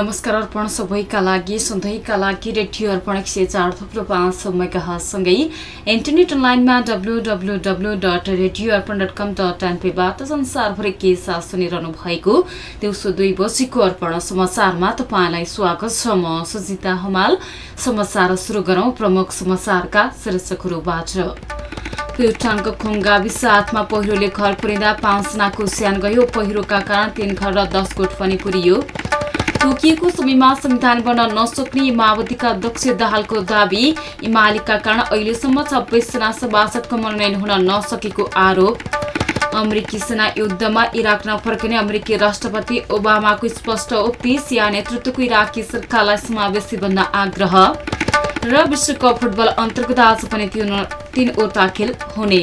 नमस्कार अर्पण सबैका लागि सधैँका लागि रेडियो अर्पण एक सय चार थुप्रो पाँच मेगासँगै इन्टरनेट अनलाइनमा W W W dot radio Arpan dot com dot एनपीबाट संसारभरि के साथ सुनिरहनु भएको दिउँसो दुई बजीको अर्पण समाचारमा तपाईँलाई स्वागत छ। म सुजिता हमाल। समाचार सुरु गरौँ प्रमुख समाचारका शीर्षकहरूबाट। प्युठानको खुङ गाविस आठमा पहिरोले घर पुरिँदा पाँचजनाको स्यान गयो। पहिरोका कारण तीन घर र दस गोठ पनि पुरियो। तोकिएको समयमा संविधान बन्न नसक्ने माओवादीका अध्यक्ष दाहालको दावी इमालीका कारण अहिलेसम्म छब्बिसजना सभासदको मनोनयन हुन नसकेको आरोप। अमेरिकी सेना युद्धमा इराक नफर्किने अमेरिकी राष्ट्रपति ओबामाको स्पष्ट उक्ति सिया नेतृत्वको इराकी सरकारलाई समावेशी बन्न आग्रह र विश्वकप फुटबल अन्तर्गत आज पनि तीनवटा खेल हुने।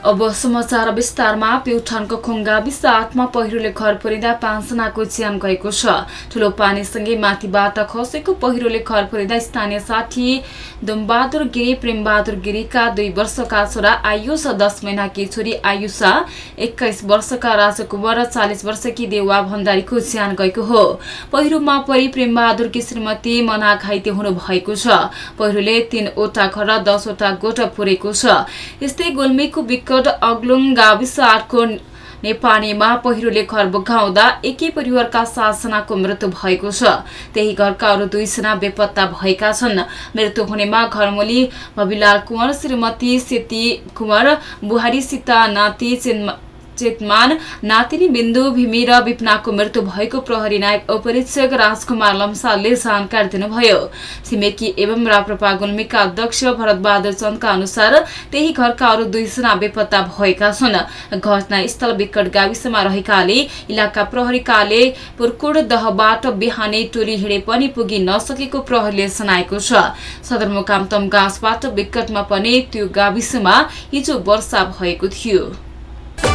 अब समाचार विस्तारमा प्युठानको खुङ्गा विसाथमा पहिरोले घर परिँदा पाँचजनाको ज्यान गएको छ। ठुलो पानीसँगै माथिबाट खसेको पहिरोले घर परिँदा स्थानीय साथी दुमबहादुर गिरी प्रेमबहादुर गिरीका दुई वर्षका छोरा आयुष दस महिनाकी छोरी आयुषा एक्काइस वर्षका राजकुमार र चालिस वर्षकी देवा भण्डारीको ज्यान गएको हो। पहिरोमा परि प्रेमबहादुरकी श्रीमती मना घाइते हुनु भएको छ। पहिरोले तीनवटा घर र दसवटा गोठ पुरेको छ। यस्तै गुल्मीको विकट अग्लुङ गाविस आठको नेपालीमा पहिरोले घर बगाउँदा एकै परिवारका सातजनाको मृत्यु भएको छ। त्यही घरका अरू दुईजना बेपत्ता भएका छन्। मृत्यु हुनेमा घरमोली भविलाल कुँवर श्रीमती सेती कुँवर बुहारी सीता नाति चेतमान नातिनी बिन्दु भीमी र विपनाको मृत्यु भएको प्रहरी नायक उपरीक्षक राजकुमार लम्सालले जानकारी दिनुभयो। छिमेकी एवं राप्रपा गुल्मीका अध्यक्ष भरतबहादुर चन्दका अनुसार त्यही घरका अरू दुईजना बेपत्ता भएका छन्। घटनास्थल विकट गाविसमा रहेकाले इलाका प्रहरीकाले पुर्कुड दहबाट बिहानै टोली हिँडे पनि पुगी नसकेको प्रहरीले जनाएको छ। सदरमुकाम तमगाँसबाट विकटमा पनि त्यो गाविसमा हिजो वर्षा भएको थियो।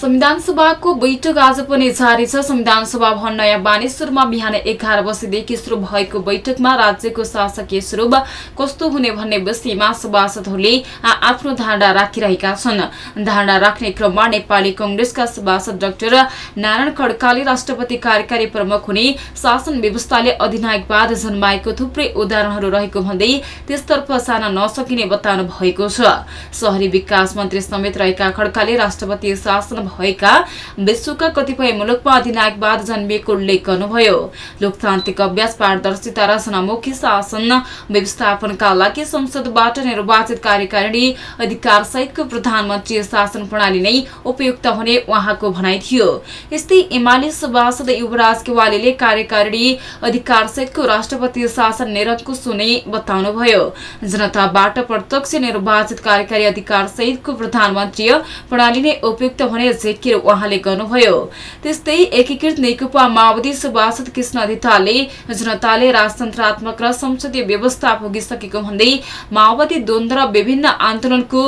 संविधान सभाको बैठक आज पनि जारी छ। संविधान सभा भवन नयाँ बानेश्वरमा बिहान एघार बजेदेखि शुरू भएको बैठकमा राज्यको शासकीय स्वरूप कस्तो हुने भन्ने विषयमा सभासदहरूले आफ्नो धारणा राखिरहेका छन्। धारणा राख्ने क्रममा नेपाली कंग्रेसका सभासद डाक्टर नारायण खड्काले राष्ट्रपति कार्यकारी प्रमुख हुने शासन व्यवस्थाले अधिनायकवाद जन्माएको थुप्रै उदाहरणहरू रहेको भन्दै त्यसतर्फ जान नसकिने बताउनु भएको छ। शहरी विकास मन्त्री समेत रहेका खड्काले राष्ट्रपति शासन भएका विश्वका कतिपय मुलुकमा अधिनायकवाद जन्मिएको उल्लेख गर्नुभयो। लोकतान्त्रिक अभ्यास पारदर्शिता र जनमुखी शासन व्यवस्थापनका लागि संसदबाट निर्वाचित कार्यकारिणी अधिकार सहितको प्रधानमन्त्री शासन प्रणाली नै उपयुक्त हुने उहाँको भनाइ थियो। यस्तै एमाले सभासद युवराज केवालीले कार्यकारिणी अधिकार सहितको राष्ट्रपति शासन निरङ्कुश हुने बताउनुभयो। जनताबाट प्रत्यक्ष निर्वाचित कार्यकारी अधिकार सहितको प्रधानमन्त्री प्रणाली नै उपयुक्त हुने जिकिर उहाँले गर्नुभयो? त्यस्तै एकीकृत नेकपा माओवादी सभासद कृष्ण अधिताले जनताले राजतन्त्रात्मक र संसदीय व्यवस्था पुगिसकेको भन्दै माओवादी द्वन्द र विभिन्न आन्दोलनको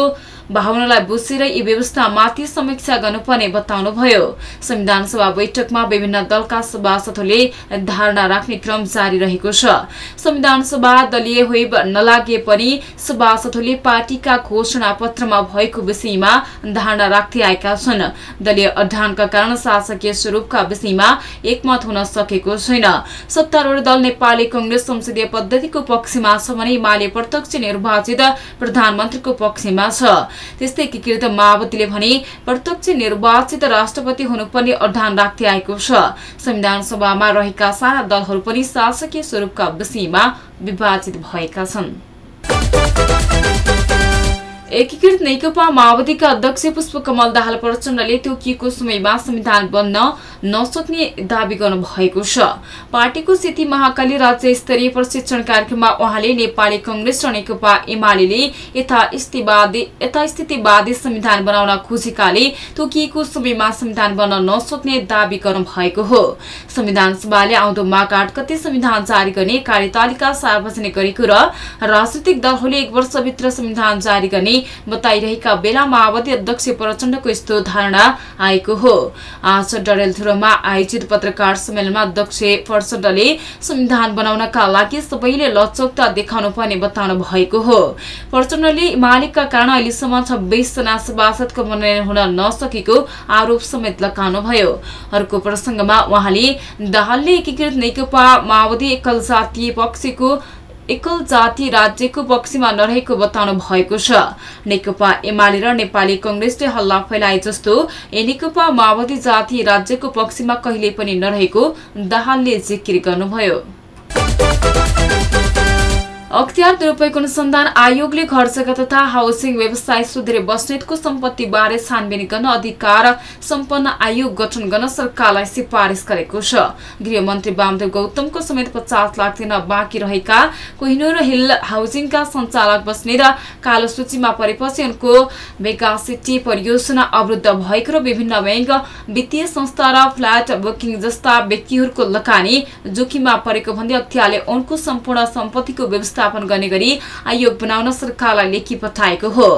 भावनालाई बुझेर यी व्यवस्थामाथि समीक्षा गर्नुपर्ने बताउनुभयो। संविधान सभा बैठकमा विभिन्न दलका सभासदहरूले धारणा राख्ने क्रम जारी रहेको छ। संविधान सभा दलीय होइब नलागे पनि सभासदहरूले पार्टीका घोषणा पत्रमा भएको विषयमा धारणा राख्दै आएका छन्। दलीय अध्ययनका कारण शासकीय स्वरूपका विषयमा एकमत हुन सकेको छैन। सत्तारूढ़ दल नेपाली कंग्रेस संसदीय पद्धतिको पक्षमा छ भने माले प्रत्यक्ष निर्वाचित प्रधानमन्त्रीको पक्षमा छ। त्यस्तै एकीकृत माओवादीले भने प्रत्यक्ष निर्वाचित राष्ट्रपति हुनुपर्ने अध्ययन राख्दै आएको छ। संविधान सभामा रहेका साना दलहरू पनि शासकीय स्वरूपका विषयमा विभाजित भएका छन्। एकीकृत नेकपा माओवादीका अध्यक्ष पुष्पकमल दाहाल प्रचण्डले तोकिएको समयमा संविधान बन्न नसक्ने दावी गर्नु भएको छ। पार्टीको सेती महाकाली राज्य स्तरीय प्रशिक्षण कार्यक्रममा उहाँले नेपाली कंग्रेस र नेकपा एमाले यथास्थितिवादी संविधान बनाउन खोजेकाले तोकिएको समयमा संविधान बन्न नसक्ने दावी गर्नु भएको हो। संविधान सभाले आउँदो आठ गते संविधान जारी गर्ने कार्यतालिका सार्वजनिक गरेको र राजनैतिक दलहरूले एक वर्षभित्र संविधान जारी गर्ने बताइरहेका बेला माओवादी अध्यक्ष प्रचण्डको यस्तो धारणा आएको हो। आज डडेलधुरोमा आयोजित पत्रकार सम्मेलनमा अध्यक्ष प्रचण्डले संविधान बनाउनका लागि सबैले लचकता देखाउनु पर्ने बताउनु भएको हो। प्रचण्डले मालिकका कारण अहिलेसम्म छब्बीसजना सभासदको मनोनयन हुन नसकेको आरोप समेत लगाउनुभयो। अर्को प्रसंगमा उहाँले दाहालले एकीकृत नेकपा माओवादी एकल जातीय पक्षको एकल जाति राज्यको पक्षमा नरहेको बताउनु भएको छ। नेकपा एमाले र नेपाली कंग्रेसले हल्ला फैलाए जस्तो नेकपा माओवादी जाति राज्यको पक्षमा कहिले पनि नरहेको दाहालले जिकिर गर्नुभयो। अख्तियार दुरूपयोग अनुसन्धान आयोगले घर जग्गा तथा हाउसिङ व्यवसाय सुध्रे बस्नेतको सम्पत्ति बारे छानबिन गर्न अधिकार सम्पन्न आयोग गठन गर्न सरकारलाई सिफारिस गरेको छ। गृहमन्त्री वामदेव गौतमको समेत पचास लाख दिन बाँकी रहेका कोहिनूर हिल हाउसिङका सञ्चालक बस्नेत कालो सूचीमा परेपछि उनको मेगा सिटी परियोजना अवरुद्ध भएको र विभिन्न ब्याङ्क वित्तीय संस्था र फ्ल्याट बुकिङ जस्ता व्यक्तिहरूको लगानी जोखिममा परेको भन्दै अख्तियारले उनको सम्पूर्ण सम्पत्तिको व्यवस्था व्यवस्थापन गर्ने गरी आयोग बनाउन सरकारलाई लेखी पठाएको हो।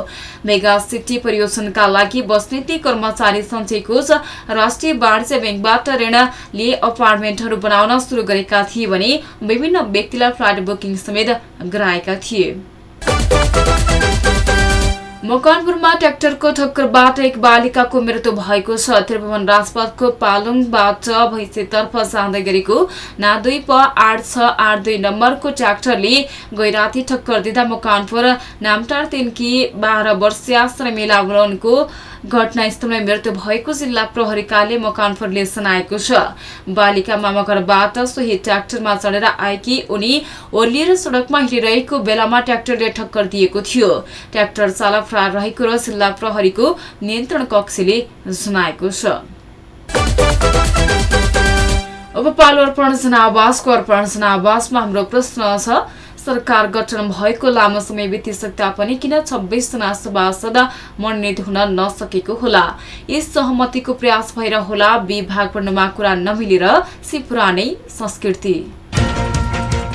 मेगा सिटी परियोजनाका लागि बस्नेती कर्मचारी सञ्चय कोष राष्ट्रिय वाणिज्य ब्याङ्कबाट ऋण लिए अपार्टमेन्टहरू बनाउन शुरू गरेका थिए भने विभिन्न व्यक्तिलाई फ्लाइट बुकिङ समेत गराएका थिए। मकवानपुरमा ट्र्याक्टरको ठक्करबाट एक बालिकाको मृत्यु भएको छ। त्रिभुवन राजपथको पालुङबाट भैँसेतर्फ जाँदै गरेको ना दुई प आठ छ आठ दुई नम्बरको ट्र्याक्टरले गैराती ठक्कर दिँदा मकवानपुर नामटार तिनकी बाह्र वर्षीय श्रमिला उनको घटनास्थलमै मृत्यु भएको जिल्ला प्रहरीकाले मकवानपुरले सुनाएको छ। बालिका मामाघरबाट सोही ट्र्याक्टरमा चढेर आएकी उनी ओर्लिएर सड़कमा हिँडिरहेको बेलामा ट्र्याक्टरले ठक्कर दिएको थियो। ट्र्याक्टर चालक फरार रहेको र जिल्ला प्रहरीको नियन्त्रण कक्षले जनाएको छ। अब पालो अर्पण जनावासको अर्पण जनावासमा हाम्रो प्रश्न छ सरकार गठन भएको लामो समय बितिसक्दा पनि किन छब्बिसजना सभासद मनोनित हुन नसकेको होला? यस सहमतिको प्रयास भएर होला विभाग पढ्नमा कुरा नमिलेर सी पुरानै संस्कृति।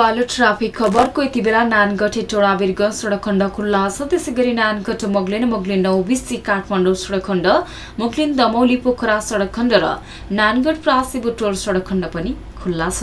पालो ट्राफिक खबरको यति बेला नानगढे टोडा बिरगंज सडक खण्ड खुल्ला छ। त्यसै गरी नानगढ मोगलिन मोगलिन नौबिसी काठमाडौँ सडक खण्ड मोगलिन दमौली पोखरा सडक खण्ड र नानगढ प्रासी बुटोल सडक खण्ड पनि खुल्ला छ।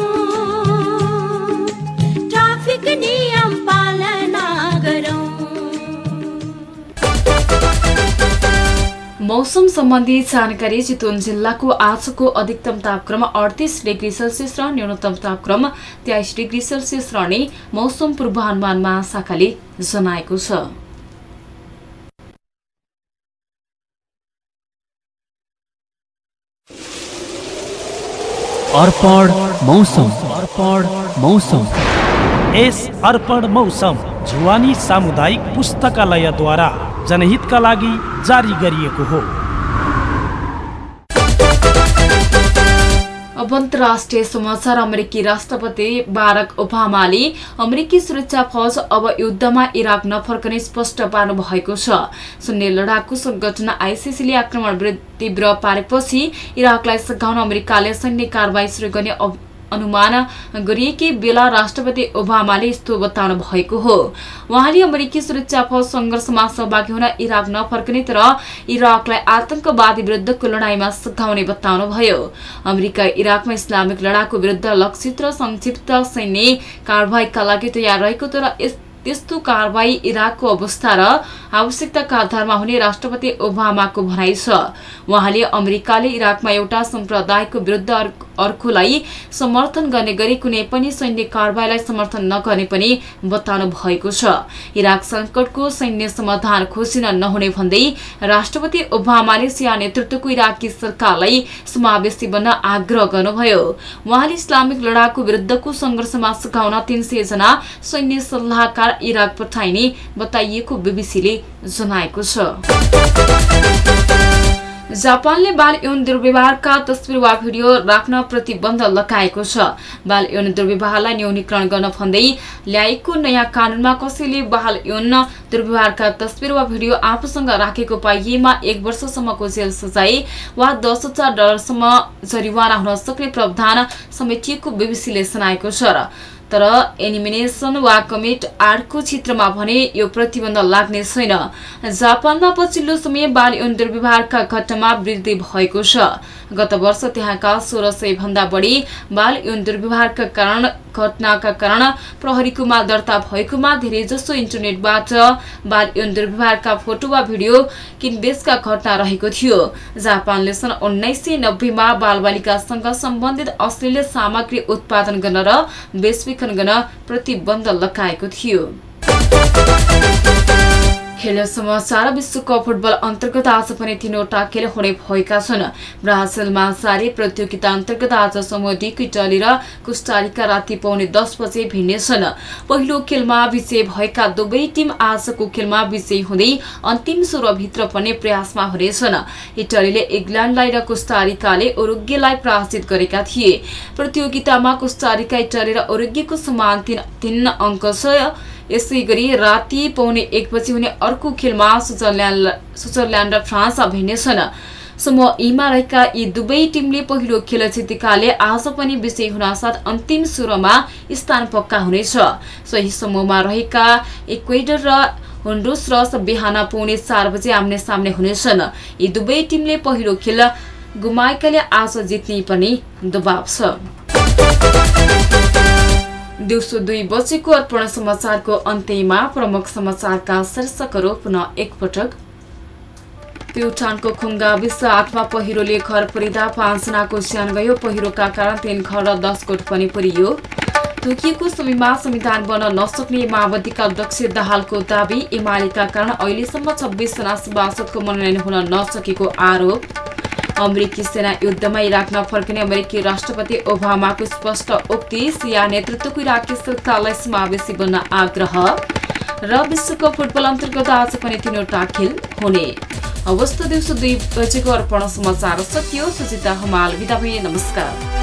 मौसम सम्बन्धी जानकारी चितवन जिल्लाको आजको अधिकतम तापक्रम अडतिस डिग्री सेल्सियस र न्यूनतम तापक्रम तेइस डिग्री सेल्सियस रहने मौसम पूर्वानुमान महाशाखाले जनाएको छ। जुवानी सामुदायिक पुस्तकालयद्वारा। जनहितका लागि जारी गरिएको हो। अब अन्तर्राष्ट्रिय समाचार अमेरिकी राष्ट्रपति बारक ओबामाले अमेरिकी सुरक्षा फौज अब युद्धमा इराक नफर्कने स्पष्ट पार्नु भएको छ। सुन्ने लडाकु संगठन आइसिसीले आक्रमण तीव्र पारेपछि इराकलाई सघाउन अमेरिकाले सैन्य कारवाही सुरु गर्ने अनुमान गरिएकै बेला राष्ट्रपति ओबामाले यस्तो बताउनु भएको हो। उहाँले अमेरिकी सुरक्षा फौज संघर्षमा सहभागी हुन इराक नफर्कने तर इराकलाई आतंकवादी विरुद्धको लडाईँमा सघाउने बताउनुभयो। अमेरिका इराकमा इस्लामिक लडाकु विरुद्ध लक्षित र संक्षिप्त सैन्य कारवाहीका लागि तयार रहेको तर त्यस्तो कारवाही इराकको अवस्था र आवश्यकताका आधारमा हुने राष्ट्रपति ओबामाको भनाइ छ। उहाँले अमेरिकाले इराकमा एउटा सम्प्रदायको विरुद्ध अर्क- अर्कोलाई समर्थन गर्ने गरी कुनै पनि सैन्य कारवाहीलाई समर्थन नगर्ने पनि बताउनु भएको छ। इराक संकटको सैन्य समाधान खोजिन नहुने भन्दै राष्ट्रपति ओबामाले सिया नेतृत्वको इराकी सरकारलाई समावेशी बन्न आग्रह गर्नुभयो। उहाँले इस्लामिक लडाकु विरुद्धको संघर्षमा सघाउन तीन सय जना सैन्य सल्लाहकार इराक पठाइने बताइएको बीबीसीले जनाएको छ। जापानले बाल यौन दुर्व्यवहारका तस्विर वा भिडियो राख्न प्रतिबन्ध लगाएको छ। बाल यौन दुर्व्यवहारलाई न्यूनीकरण गर्न भन्दै ल्याएको नयाँ कानूनमा कसैले बाल यौन दुर्व्यवहारका तस्विर वा भिडियो आफूसँग राखेको पाइएमा एक वर्षसम्मको जेल सजाय वा दस हजार डलरसम्म जरिवाना हुन सक्ने प्रावधान समेटिएको बीबीसीले सुनाएको छ तर एनिमिनेसन वा कमेट आर्टको क्षेत्रमा भने यो प्रतिबन्ध लाग्ने छैन। जापानमा पछिल्लो समय बाल यौन दुर्व्यवहारका घटनामा वृद्धि भएको छ। गत वर्ष त्यहाँका सोह्र सय भन्दा बढी बाल यौन दुर्व्यवहारका कारण घटनाका कारण प्रहरीको माल दर्ता भएकोमा धेरै जसो इन्टरनेटबाट बाल यौन दुर्व्यवहारका फोटो वा भिडियो किनबेचका घटना रहेको थियो। जापानले सन् उन्नाइस सय नब्बेमा बालबालिकासँग सम्बन्धित अश्लील सामग्री उत्पादन गर्न र बेचबिखन गर्न प्रतिबन्ध लगाएको थियो। खेल समाचार विश्वकप फुटबल अन्तर्गत आज पनि तीनवटा खेल हुने भएका छन्। ब्राजिलमा सारे प्रतियोगिता अन्तर्गत आज समूह डीको इटली र कुस्टारिका राति पाउने दस बजे भिड्नेछन् पहिलो खेलमा विजय भएका दुवै टिम आजको खेलमा विजयी हुँदै अन्तिम सोह्रभित्र पर्ने प्रयासमा हुनेछन्। इटलीले इङ्ल्यान्डलाई र कुस्टारिकाले उरुग्यलाई पराजित गरेका थिए। प्रतियोगितामा कुस्टारिका इटली र उरुग्यको समान तीन तीन अङ्क छ। यसै गरी राति पाउने एक बजी हुने अर्को खेलमा स्विजरल्यान्ड स्विजरल्यान्ड र फ्रान्स भिड्नेछन् समूह ईमा रहेका यी दुवै टिमले पहिलो खेल जितेकाले आज पनि विजयी हुन साथ अन्तिम सोह्रमा स्थान पक्का हुनेछ। सोही समूहमा रहेका इक्वेडर र होन्डुस र बिहान पाउने चार बजे आम्ने सामने हुनेछन्। यी दुवै टिमले पहिलो खेल गुमाएकाले आज जित्ने पनि दबाव छ। दिउँसो दुई बजेको अर्पण समाचारको अन्त्यमा प्रमुख समाचारका शीर्षकहरू पुनः एकपटक। प्युठानको खुङ्गा विश्व आठमा पहिरोले घर परिदा पाँचजनाको ज्यान गयो। पहिरोका कारण तीन घर र दस कोट पनि पुरियो। तोकिएको समयमा संविधान बन्न नसक्ने माओवादीका अध्यक्ष दाहालको दावी एमालेका कारण अहिलेसम्म छब्बिसजना सभासदको मनोनयन हुन नसकेको आरोप। अमेरिकी सेना युद्धमा इराकमा फर्किने अमेरिकी राष्ट्रपति ओबामाको स्पष्ट उक्ति सिया नेतृत्वको इराकी सरकारलाई समावेशी बन्न आग्रह र विश्वकप फुटबल अन्तर्गत आज पनि तीनवटा खेल हुने। अवस्था दिउँसो दुई बजेको अर्पण समाचार सकियो। सुजिता हमाल बिदा नमस्कार।